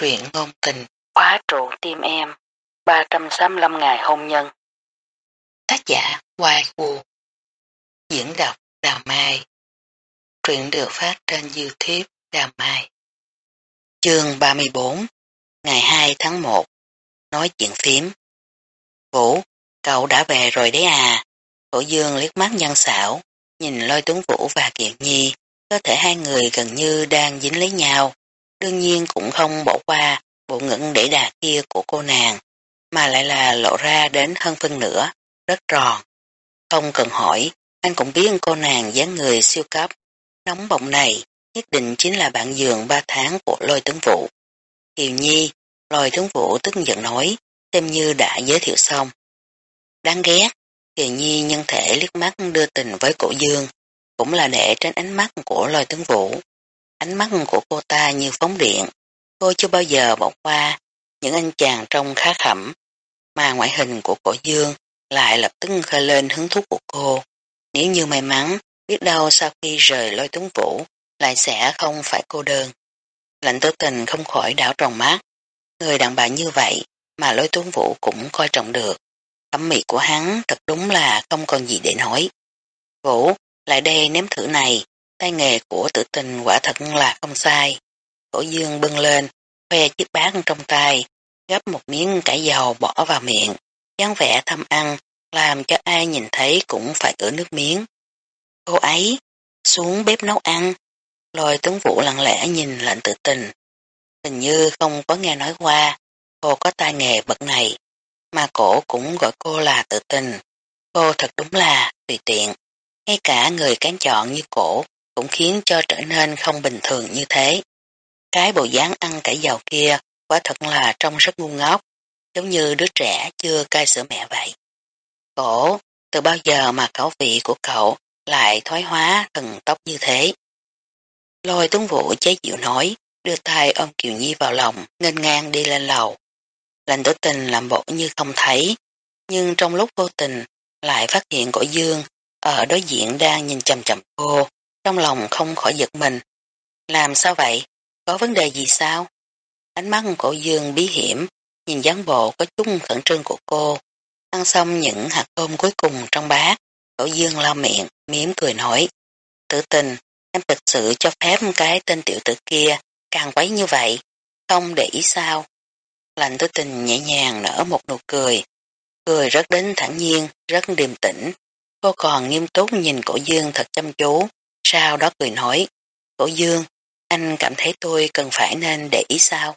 truyện ngôn tình, khóa trụ tim em, 365 ngày hôn nhân. Tác giả Hoài Vũ Diễn đọc Đào Mai. Truyện được phát trên Youtube Đào Mai. Chương 34 Ngày 2 tháng 1 Nói chuyện phím. Vũ, cậu đã về rồi đấy à? Cổ dương liếc mắt nhân xảo, nhìn lôi tuấn vũ và kiện nhi, có thể hai người gần như đang dính lấy nhau, đương nhiên cũng không bỏ qua bộ ngưỡng để đà kia của cô nàng, mà lại là lộ ra đến hơn phân nửa, rất tròn. Không cần hỏi, anh cũng biết cô nàng dáng người siêu cấp, nóng bỏng này nhất định chính là bạn giường ba tháng của lôi tướng vụ. Kiều Nhi, lôi tướng vụ tức giận nói, xem như đã giới thiệu xong. Đáng ghét, Kiều Nhi nhân thể liếc mắt đưa tình với cổ dương, cũng là để tránh ánh mắt của lôi tướng vụ. Ánh mắt của cô ta như phóng điện, cô chưa bao giờ bỏ qua những anh chàng trông khá khẩm, mà ngoại hình của cổ dương lại lập tức khơi lên hứng thú của cô. Nếu như may mắn, biết đâu sau khi rời lôi tuấn vũ, lại sẽ không phải cô đơn. Lạnh tố tình không khỏi đảo tròn mắt. Người đàn bà như vậy mà lôi tuấn vũ cũng coi trọng được. Thẩm mỹ của hắn thật đúng là không còn gì để nói. Vũ, lại đây nếm thử này, tay nghề của tử tình quả thật là không sai. Cổ dương bưng lên, khoe chiếc bát trong tay, gấp một miếng cải dầu bỏ vào miệng, dáng vẻ thăm ăn, làm cho ai nhìn thấy cũng phải ửa nước miếng. Cô ấy, xuống bếp nấu ăn, lôi tướng vũ lặng lẽ nhìn lệnh tự tình. Hình như không có nghe nói qua, cô có tai nghề bậc này, mà cổ cũng gọi cô là tự tình. Cô thật đúng là tùy tiện, ngay cả người cán chọn như cổ cũng khiến cho trở nên không bình thường như thế. Cái bộ dáng ăn cải giàu kia quả thật là trông rất ngu ngốc, giống như đứa trẻ chưa cai sữa mẹ vậy. Cổ, từ bao giờ mà khẩu vị của cậu lại thoái hóa thần tốc như thế? Lôi tuấn vũ chế dịu nói, đưa tay ôm Kiều Nhi vào lòng, nên ngang đi lên lầu. Lành tử tình làm bộ như không thấy, nhưng trong lúc vô tình lại phát hiện cổ dương ở đối diện đang nhìn chầm chầm cô, trong lòng không khỏi giật mình. Làm sao vậy? Có vấn đề gì sao? Ánh mắt cổ dương bí hiểm, nhìn dáng bộ có chút khẩn trương của cô. Ăn xong những hạt tôm cuối cùng trong bát, cổ dương lau miệng, miếm cười nói. Tử tình, em thực sự cho phép cái tên tiểu tử kia càng quấy như vậy, không để ý sao. Lành tử tình nhẹ nhàng nở một nụ cười, cười rất đến thẳng nhiên, rất điềm tĩnh. Cô còn nghiêm túc nhìn cổ dương thật chăm chú, sau đó cười nói, cổ dương, anh cảm thấy tôi cần phải nên để ý sao?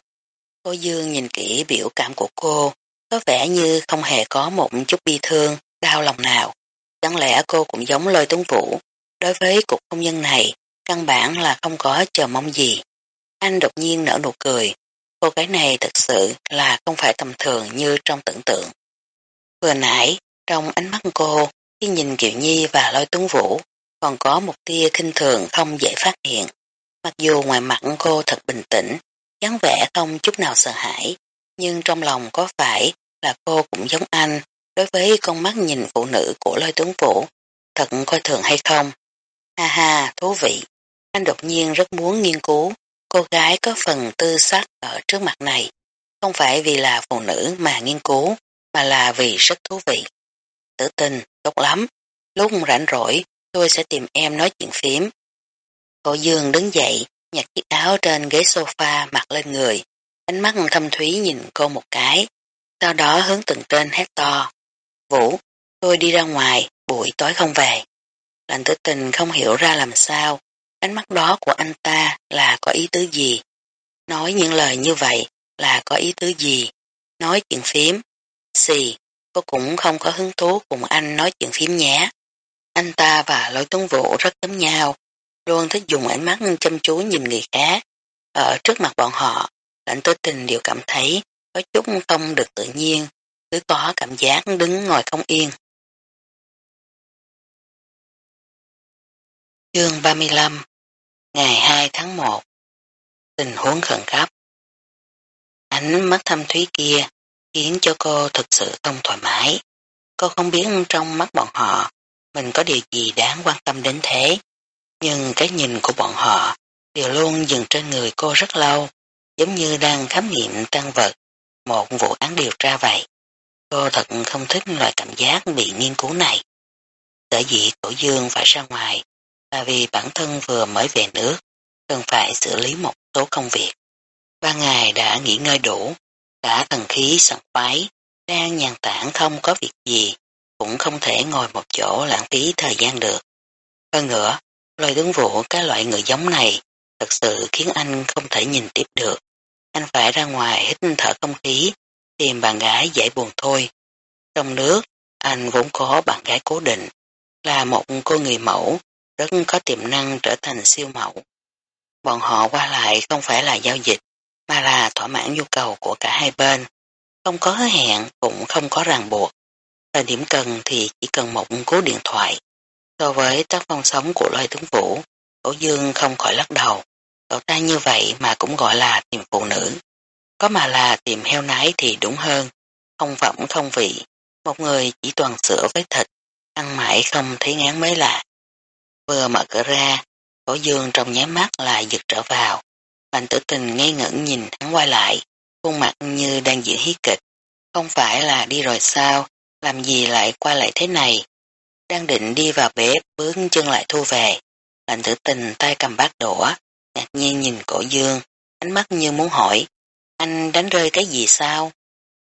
Cổ Dương nhìn kỹ biểu cảm của cô, có vẻ như không hề có một chút bi thương, đau lòng nào. Chẳng lẽ cô cũng giống lôi tuấn vũ, đối với cuộc hôn nhân này, căn bản là không có chờ mong gì. Anh đột nhiên nở nụ cười, cô gái này thật sự là không phải tầm thường như trong tưởng tượng. Vừa nãy, trong ánh mắt cô, khi nhìn Kiều Nhi và lôi tuấn vũ, còn có một tia kinh thường không dễ phát hiện. Mặc dù ngoài mặt cô thật bình tĩnh, dáng vẻ không chút nào sợ hãi, nhưng trong lòng có phải là cô cũng giống anh đối với con mắt nhìn phụ nữ của lôi tướng vũ, thật coi thường hay không? Ha ha, thú vị. Anh đột nhiên rất muốn nghiên cứu cô gái có phần tư sắc ở trước mặt này. Không phải vì là phụ nữ mà nghiên cứu, mà là vì rất thú vị. Tử tình, tốt lắm. Lúc rảnh rỗi, tôi sẽ tìm em nói chuyện phím, Cổ dương đứng dậy, nhặt chiếc áo trên ghế sofa mặc lên người, ánh mắt thâm thúy nhìn cô một cái, sau đó hướng từng trên hét to. Vũ, tôi đi ra ngoài, buổi tối không về. Lành tử tình không hiểu ra làm sao, ánh mắt đó của anh ta là có ý tứ gì. Nói những lời như vậy là có ý tứ gì. Nói chuyện phím. Xì, cô cũng không có hứng thú cùng anh nói chuyện phím nhé. Anh ta và lôi tuấn vũ rất giống nhau, luôn thích dùng ánh mắt chăm chú nhìn người khác. Ở trước mặt bọn họ, lãnh tối tình đều cảm thấy có chút không được tự nhiên, cứ có cảm giác đứng ngồi không yên. Chương 35 Ngày 2 tháng 1 Tình huống khẩn cấp Ánh mắt thâm thúy kia khiến cho cô thực sự không thoải mái. Cô không biết trong mắt bọn họ mình có điều gì đáng quan tâm đến thế nhưng cái nhìn của bọn họ đều luôn dừng trên người cô rất lâu. giống như đang khám nghiệm tăng vật, một vụ án điều tra vậy. Cô thật không thích loại cảm giác bị nghiên cứu này. Sở dĩ cổ dương phải ra ngoài là vì bản thân vừa mới về nước, cần phải xử lý một số công việc. Ba ngày đã nghỉ ngơi đủ, cả thần khí sẵn khoái, đang nhàn tản không có việc gì, cũng không thể ngồi một chỗ lãng phí thời gian được. Hơn nữa, loài tướng vụ cái loại người giống này thật sự khiến anh không thể nhìn tiếp được. Anh phải ra ngoài hít thở không khí, tìm bạn gái dễ buồn thôi. Trong nước, anh vốn có bạn gái cố định, là một cô người mẫu, rất có tiềm năng trở thành siêu mẫu. Bọn họ qua lại không phải là giao dịch, mà là thỏa mãn nhu cầu của cả hai bên. Không có hứa hẹn, cũng không có ràng buộc. Thời điểm cần thì chỉ cần một cú điện thoại. So với tác phong sống của loài tướng vũ, cổ dương không khỏi lắc đầu. Cậu ta như vậy mà cũng gọi là tìm phụ nữ. Có mà là tìm heo nái thì đúng hơn. Không phẩm không vị. Một người chỉ toàn sữa với thịt. Ăn mãi không thấy ngán mới lạ. Vừa mở cửa ra, cổ dương trong nháy mắt là giật trở vào. Mạnh tử tình ngây ngẩn nhìn hắn quay lại. Khuôn mặt như đang diễn hí kịch. Không phải là đi rồi sao, làm gì lại qua lại thế này. Đang định đi vào bếp, bước chân lại thu về. Lạnh tử tình tay cầm bát đũa, ngạc nhiên nhìn cổ dương, ánh mắt như muốn hỏi, anh đánh rơi cái gì sao?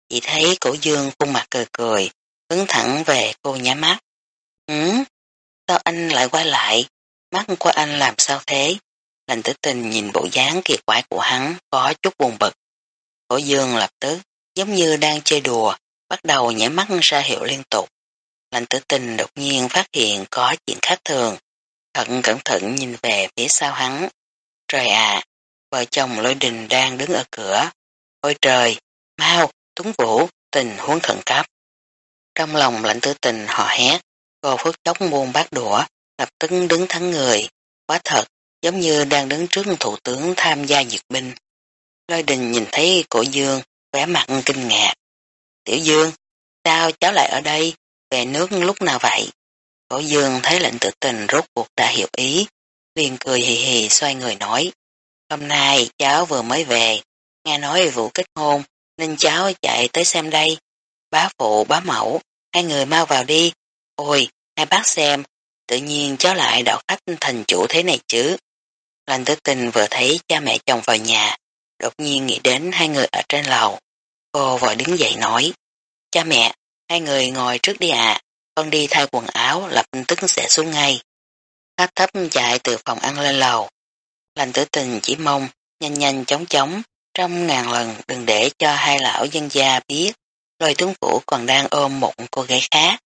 Chỉ thấy cổ dương khuôn mặt cười cười, hướng thẳng về cô nhá mắt. Ừ, sao anh lại quay lại? Mắt của anh làm sao thế? Lành tử tình nhìn bộ dáng kỳ quái của hắn có chút buồn bực. Cổ dương lập tức, giống như đang chơi đùa, bắt đầu nhảy mắt ra hiệu liên tục. Lành tử tình đột nhiên phát hiện có chuyện khác thường, thận cẩn thận nhìn về phía sau hắn. Trời ạ, vợ chồng lôi đình đang đứng ở cửa. Ôi trời, mau, tuấn vũ, tình huống khẩn cấp. Trong lòng lạnh tử tình họ hét, cô phước chốc buông bát đũa, lập tức đứng thắng người. Quá thật, giống như đang đứng trước thủ tướng tham gia duyệt binh. Lôi đình nhìn thấy cổ dương, vẻ mặt kinh ngạc. Tiểu dương, sao cháu lại ở đây, về nước lúc nào vậy? Cổ dương thấy lệnh tự tình rốt cuộc đã hiểu ý, liền cười hì hì xoay người nói. Hôm nay cháu vừa mới về, nghe nói vụ kết hôn, nên cháu chạy tới xem đây. Bá phụ, bá mẫu, hai người mau vào đi. Ôi, hai bác xem, tự nhiên cháu lại đạo khách thành chủ thế này chứ. Lành tử tình vừa thấy cha mẹ chồng vào nhà, đột nhiên nghĩ đến hai người ở trên lầu. Cô vội đứng dậy nói, cha mẹ, hai người ngồi trước đi ạ, con đi thay quần áo lập tức sẽ xuống ngay. Hát thấp chạy từ phòng ăn lên lầu. Lành tử tình chỉ mong, nhanh nhanh chóng chóng, trong ngàn lần đừng để cho hai lão dân gia biết lôi tướng phủ còn đang ôm một cô gái khác.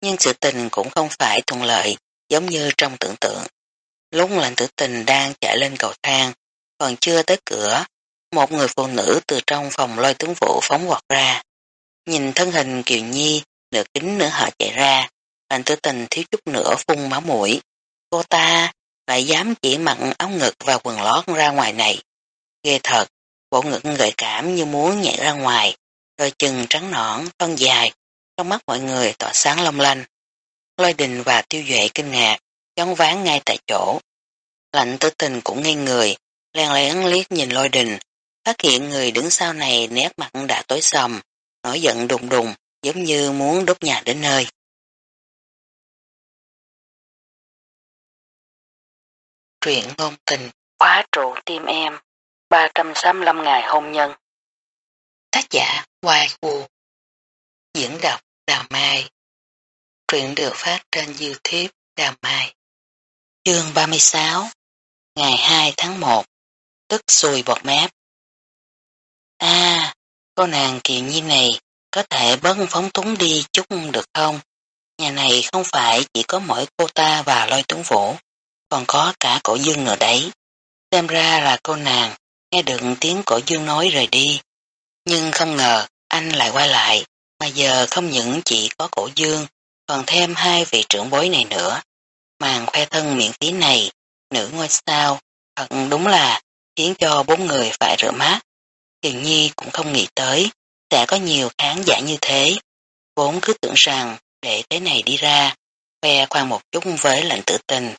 Nhưng sự tình cũng không phải thuận lợi giống như trong tưởng tượng. Lúc lành tử tình đang chạy lên cầu thang, còn chưa tới cửa, một người phụ nữ từ trong phòng lôi tướng vụ phóng vọt ra. Nhìn thân hình Kiều Nhi, nửa kính nửa hở chạy ra, lành tử tình thiếu chút nữa phun máu mũi. Cô ta lại dám chỉ mặn áo ngực và quần lót ra ngoài này. Ghê thật, bộ ngực gợi cảm như muốn nhảy ra ngoài, đôi chân trắng nõn, thân dài, trong mắt mọi người tỏa sáng long lanh. Lôi đình và tiêu duệ kinh ngạc, chóng ván ngay tại chỗ. Lạnh tử tình cũng ngây người, len lén liếc nhìn lôi đình, phát hiện người đứng sau này nét mặt đã tối sầm, nổi giận đùng đùng, giống như muốn đốt nhà đến nơi. Truyện ngôn tình, khóa trụ tim em, 365 ngày hôn nhân. Tác giả Hoài Vũ Diễn đọc Đào Mai. Truyện được phát trên Youtube Đào Mai. Chương 36 Ngày 2 tháng 1 Tức xùi bọt mép À, cô nàng kiều nhi này có thể bớt phóng túng đi chút được không? Nhà này không phải chỉ có mỗi cô ta và lôi tuấn vũ, còn có cả cổ dương ở đấy. Xem ra là cô nàng nghe được tiếng cổ dương nói rời đi. Nhưng không ngờ anh lại quay lại, mà giờ không những chỉ có cổ dương, còn thêm hai vị trưởng bối này nữa. Màn khoe thân miễn phí này, nữ ngôi sao, thật đúng là khiến cho bốn người phải rửa mát. Kiều Nhi cũng không nghĩ tới, sẽ có nhiều khán giả như thế. Vốn cứ tưởng rằng để thế này đi ra, khoe khoan một chút với lệnh tự tình.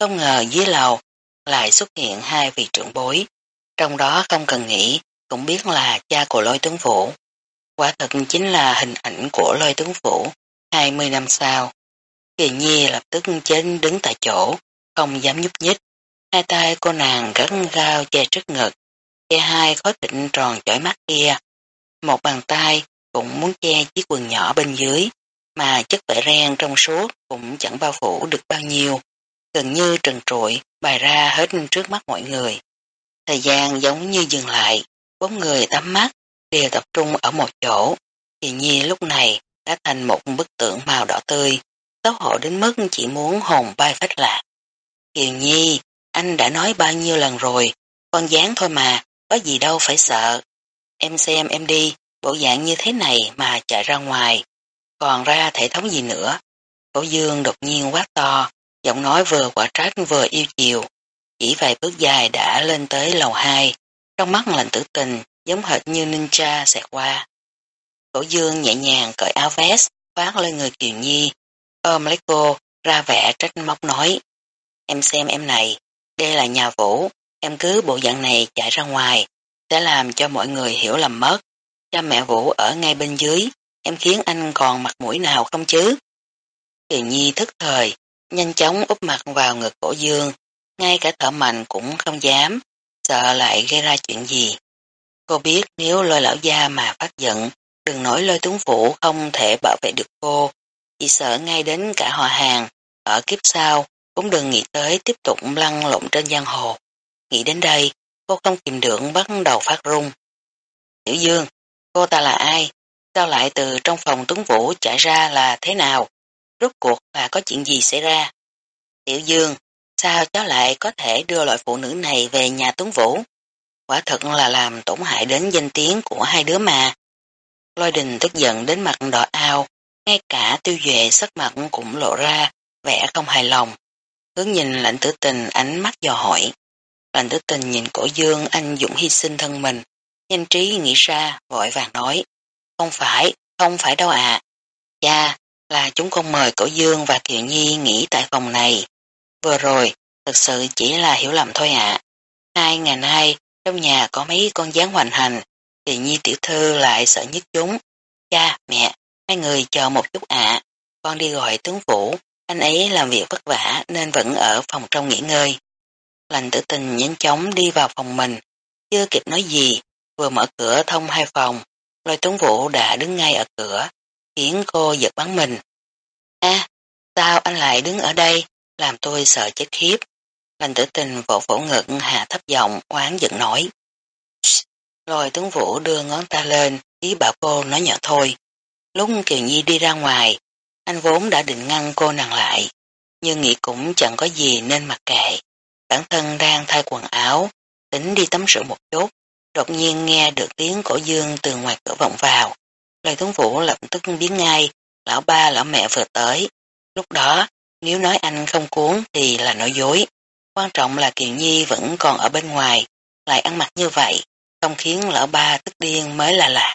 Không ngờ dưới lầu lại xuất hiện hai vị trưởng bối, trong đó không cần nghĩ, cũng biết là cha của lôi tướng phủ. Quả thật chính là hình ảnh của lôi tướng phủ 20 năm sau. Kiều nhi lập tức chết đứng tại chỗ, không dám nhúc nhích. Hai tay cô nàng gắn gao che trước ngực, che hai khối thịnh tròn chói mắt kia. Một bàn tay cũng muốn che chiếc quần nhỏ bên dưới, mà chất vải ren trong suốt cũng chẳng bao phủ được bao nhiêu, gần như trần trụi bày ra hết trước mắt mọi người. Thời gian giống như dừng lại, bốn người tắm mắt đều tập trung ở một chỗ, thì nhi lúc này đã thành một bức tượng màu đỏ tươi, xấu hổ đến mức chỉ muốn hồn bay phách lạc. Kiều Nhi, anh đã nói bao nhiêu lần rồi, con dáng thôi mà, có gì đâu phải sợ. Em xem em đi, bộ dạng như thế này mà chạy ra ngoài, còn ra thể thống gì nữa. Cổ dương đột nhiên quá to, giọng nói vừa quả trách vừa yêu chiều. Chỉ vài bước dài đã lên tới lầu 2, trong mắt lạnh tử tình giống hệt như ninja xẹt qua. Cổ dương nhẹ nhàng cởi áo vest, phát lên người Kiều Nhi, ôm lấy cô, ra vẻ trách móc nói. Em xem em này, đây là nhà vũ, em cứ bộ dạng này chạy ra ngoài, sẽ làm cho mọi người hiểu lầm mất. Cha mẹ Vũ ở ngay bên dưới, em khiến anh còn mặt mũi nào không chứ? Kiều Nhi thức thời, nhanh chóng úp mặt vào ngực cổ dương, ngay cả thở mạnh cũng không dám, sợ lại gây ra chuyện gì. Cô biết nếu lôi lão gia mà phát giận, đừng nói lôi tuấn phủ không thể bảo vệ được cô, chỉ sợ ngay đến cả họ hàng, ở kiếp sau cũng đừng nghĩ tới tiếp tục lăn lộn trên giang hồ. Nghĩ đến đây, cô không kìm được bắt đầu phát run. Tiểu Dương, cô ta là ai? Sao lại từ trong phòng tuấn vũ chạy ra là thế nào? Rốt cuộc là có chuyện gì xảy ra? Tiểu Dương, sao cháu lại có thể đưa loại phụ nữ này về nhà tuấn vũ? Quả thật là làm tổn hại đến danh tiếng của hai đứa mà. Lôi đình tức giận đến mặt đỏ ao, ngay cả tiêu duệ sắc mặt cũng lộ ra, vẻ không hài lòng. Hướng nhìn lạnh tử tình ánh mắt dò hỏi. Lành tử tình nhìn cổ dương anh dũng hy sinh thân mình, nhanh trí nghĩ ra, vội vàng nói. Không phải, không phải đâu ạ. Cha, là chúng con mời cổ dương và Kiều Nhi nghỉ tại phòng này. Vừa rồi, thực sự chỉ là hiểu lầm thôi ạ. Hai ngày nay, trong nhà có mấy con gián hoành hành, Kiều Nhi tiểu thư lại sợ nhất chúng. Cha, mẹ, hai người chờ một chút ạ. Con đi gọi tướng phủ, anh ấy làm việc vất vả nên vẫn ở phòng trong nghỉ ngơi. Lành tử tình nhanh chóng đi vào phòng mình, chưa kịp nói gì, vừa mở cửa thông hai phòng, lôi tuấn vũ đã đứng ngay ở cửa, khiến cô giật bắn mình. a sao anh lại đứng ở đây, làm tôi sợ chết khiếp. Lành tử tình vỗ vỗ ngực hạ thấp giọng, oán giận nói. Rồi tuấn vũ đưa ngón ta lên, ý bảo cô nói nhỏ thôi. Lúc Kiều Nhi đi ra ngoài, anh vốn đã định ngăn cô nàng lại, nhưng nghĩ cũng chẳng có gì nên mặc kệ. Bản thân đang thay quần áo, tính đi tắm rửa một chút, đột nhiên nghe được tiếng cổ dương từ ngoài cửa vọng vào. Lời tuấn vũ lập tức biến ngay, lão ba lão mẹ vừa tới. Lúc đó, nếu nói anh không cuốn thì là nói dối. Quan trọng là Kiều Nhi vẫn còn ở bên ngoài, lại ăn mặc như vậy, không khiến lão ba tức điên mới là lạ.